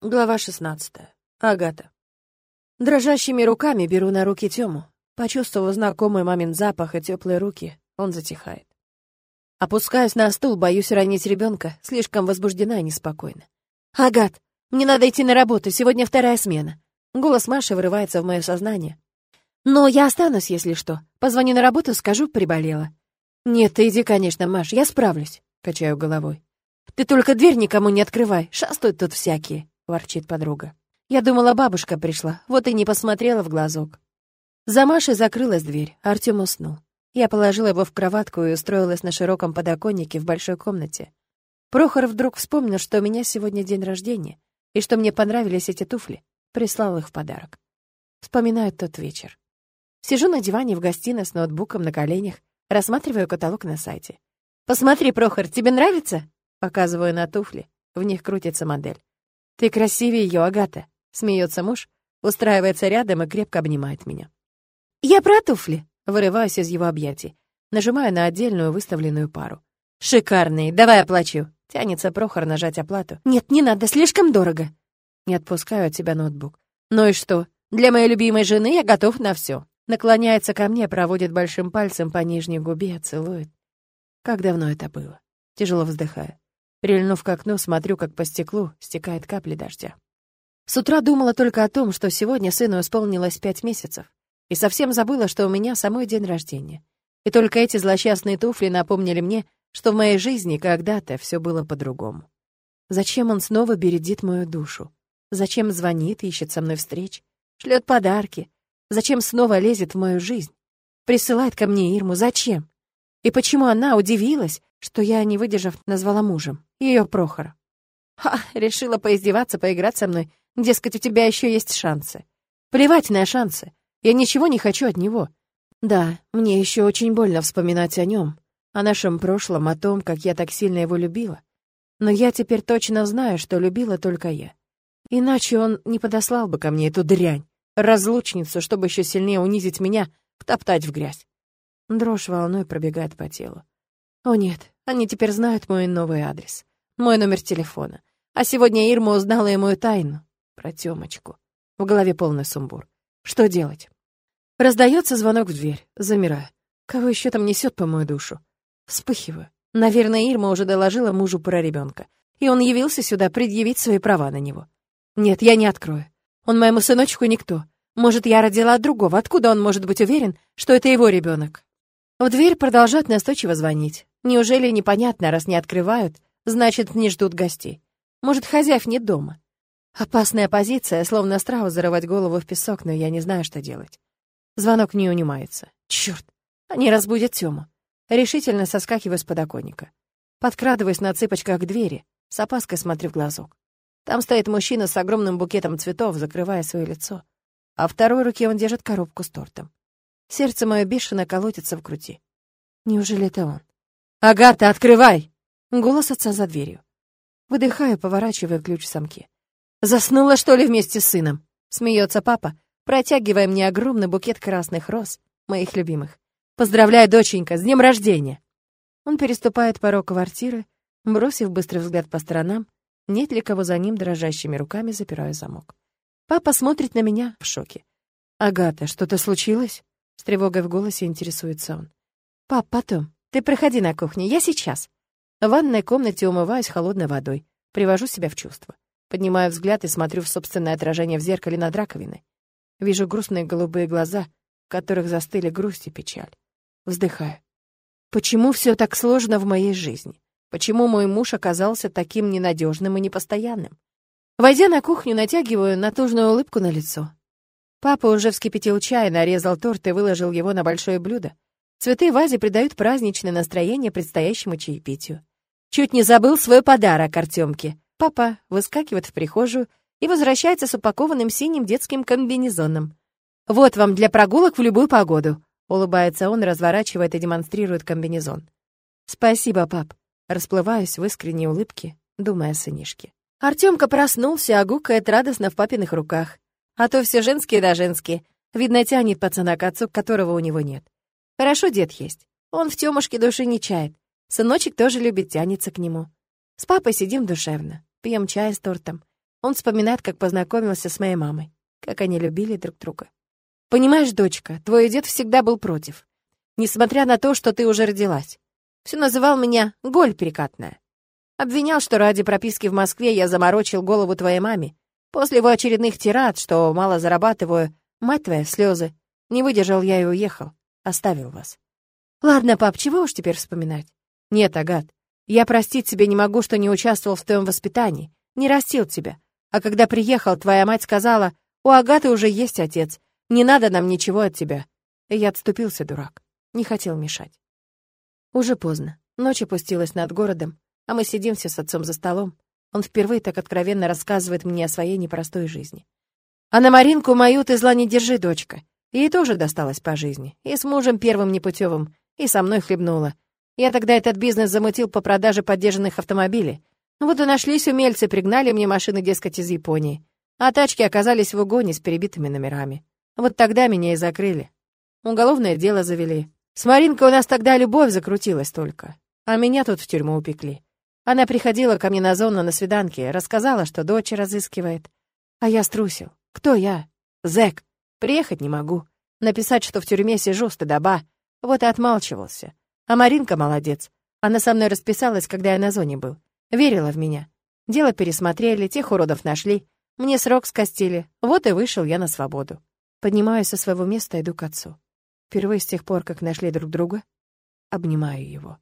Глава 16. Агата. Дрожащими руками беру на руки Тему. Почувствовав знакомый мамин запах и теплые руки, он затихает. Опускаюсь на стул, боюсь ранить ребенка, слишком возбуждена и неспокойна. «Агат, мне надо идти на работу, сегодня вторая смена». Голос Маши вырывается в мое сознание. «Но я останусь, если что. Позвоню на работу, скажу, приболела». «Нет, ты иди, конечно, Маш, я справлюсь», — качаю головой. «Ты только дверь никому не открывай, шастают тут всякие» ворчит подруга. Я думала, бабушка пришла, вот и не посмотрела в глазок. За Машей закрылась дверь, Артём уснул. Я положила его в кроватку и устроилась на широком подоконнике в большой комнате. Прохор вдруг вспомнил, что у меня сегодня день рождения, и что мне понравились эти туфли. Прислал их в подарок. Вспоминаю тот вечер. Сижу на диване в гостиной с ноутбуком на коленях, рассматриваю каталог на сайте. «Посмотри, Прохор, тебе нравится?» Показываю на туфли. В них крутится модель. «Ты красивее ее, Агата», — смеется муж, устраивается рядом и крепко обнимает меня. «Я про туфли», — вырываюсь из его объятий, нажимаю на отдельную выставленную пару. «Шикарные, давай оплачу», — тянется Прохор нажать оплату. «Нет, не надо, слишком дорого». Не отпускаю от тебя ноутбук. «Ну и что? Для моей любимой жены я готов на все. Наклоняется ко мне, проводит большим пальцем по нижней губе, целует. Как давно это было? Тяжело вздыхаю. Прильнув к окну, смотрю, как по стеклу стекает капли дождя. С утра думала только о том, что сегодня сыну исполнилось пять месяцев, и совсем забыла, что у меня самой день рождения. И только эти злосчастные туфли напомнили мне, что в моей жизни когда-то все было по-другому. Зачем он снова бередит мою душу? Зачем звонит, ищет со мной встреч, шлет подарки? Зачем снова лезет в мою жизнь? Присылает ко мне Ирму, зачем? И почему она удивилась, что я, не выдержав, назвала мужем? Ее Прохора. Ха, решила поиздеваться, поиграть со мной. Дескать, у тебя еще есть шансы. Плевать на шансы. Я ничего не хочу от него. Да, мне еще очень больно вспоминать о нем, о нашем прошлом, о том, как я так сильно его любила. Но я теперь точно знаю, что любила только я. Иначе он не подослал бы ко мне эту дрянь, разлучницу, чтобы еще сильнее унизить меня, втоптать в грязь. Дрожь волной пробегает по телу. О нет, они теперь знают мой новый адрес мой номер телефона. А сегодня Ирма узнала и мою тайну про Тёмочку. В голове полный сумбур. Что делать? Раздается звонок в дверь. Замираю. Кого еще там несет по мою душу? Вспыхиваю. Наверное, Ирма уже доложила мужу про ребенка, и он явился сюда предъявить свои права на него. Нет, я не открою. Он моему сыночку никто. Может, я родила от другого. Откуда он может быть уверен, что это его ребенок? В дверь продолжают настойчиво звонить. Неужели непонятно, раз не открывают, Значит, не ждут гостей. Может, хозяев нет дома. Опасная позиция, словно страус зарывать голову в песок, но я не знаю, что делать. Звонок не унимается. Черт, они разбудят Тему. Решительно соскакиваю с подоконника. Подкрадываюсь на цыпочках к двери, с опаской смотрю в глазок. Там стоит мужчина с огромным букетом цветов, закрывая свое лицо. А второй руке он держит коробку с тортом. Сердце мое бешено колотится в груди. Неужели это он? «Агата, открывай!» Голос отца за дверью. Выдыхаю, поворачивая ключ в замке. «Заснула, что ли, вместе с сыном?» Смеется папа, протягивая мне огромный букет красных роз, моих любимых. «Поздравляю, доченька, с днем рождения!» Он переступает порог квартиры, бросив быстрый взгляд по сторонам, нет ли кого за ним дрожащими руками запираю замок. Папа смотрит на меня в шоке. «Агата, что-то случилось?» С тревогой в голосе интересуется он. «Пап, потом. Ты проходи на кухню, я сейчас». В ванной комнате умываюсь холодной водой, привожу себя в чувство. Поднимаю взгляд и смотрю в собственное отражение в зеркале над раковиной. Вижу грустные голубые глаза, в которых застыли грусть и печаль. Вздыхаю. Почему все так сложно в моей жизни? Почему мой муж оказался таким ненадежным и непостоянным? Войдя на кухню, натягиваю натужную улыбку на лицо. Папа уже вскипятил чай, нарезал торт и выложил его на большое блюдо. Цветы в вазе придают праздничное настроение предстоящему чаепитию. Чуть не забыл свой подарок Артемке. Папа выскакивает в прихожую и возвращается с упакованным синим детским комбинезоном. «Вот вам для прогулок в любую погоду», — улыбается он, разворачивает и демонстрирует комбинезон. «Спасибо, пап», — расплываюсь в искренней улыбке, думая о сынишке. Артемка проснулся, а гукает радостно в папиных руках. А то все женские да женские. Видно, тянет пацана к отцу, которого у него нет. Хорошо дед есть. Он в Тёмушке души не чает. Сыночек тоже любит, тянется к нему. С папой сидим душевно, пьем чай с тортом. Он вспоминает, как познакомился с моей мамой, как они любили друг друга. Понимаешь, дочка, твой дед всегда был против. Несмотря на то, что ты уже родилась. Все называл меня «голь перекатная». Обвинял, что ради прописки в Москве я заморочил голову твоей маме. После его очередных тират, что мало зарабатываю, мать твоя, слезы. Не выдержал я и уехал. Оставил вас. Ладно, пап, чего уж теперь вспоминать? Нет, Агат, я простить себе не могу, что не участвовал в твоем воспитании, не растил тебя. А когда приехал, твоя мать сказала, у Агаты уже есть отец, не надо нам ничего от тебя. И я отступился, дурак. Не хотел мешать. Уже поздно. Ночь опустилась над городом, а мы сидим все с отцом за столом. Он впервые так откровенно рассказывает мне о своей непростой жизни. А на Маринку мою ты зла не держи, дочка. Ей тоже досталось по жизни. И с мужем первым непутевым, и со мной хлебнула. Я тогда этот бизнес замутил по продаже поддержанных автомобилей. Вот и нашлись умельцы, пригнали мне машины, дескать, из Японии. А тачки оказались в угоне с перебитыми номерами. Вот тогда меня и закрыли. Уголовное дело завели. С Маринкой у нас тогда любовь закрутилась только. А меня тут в тюрьму упекли. Она приходила ко мне на зону на свиданке, рассказала, что дочь разыскивает. А я струсил. Кто я? Зэк. Приехать не могу. Написать, что в тюрьме сижу, стыдоба. Вот и отмалчивался. А Маринка молодец. Она со мной расписалась, когда я на зоне был. Верила в меня. Дело пересмотрели, тех уродов нашли. Мне срок скостили. Вот и вышел я на свободу. Поднимаюсь со своего места, иду к отцу. Впервые с тех пор, как нашли друг друга, обнимаю его.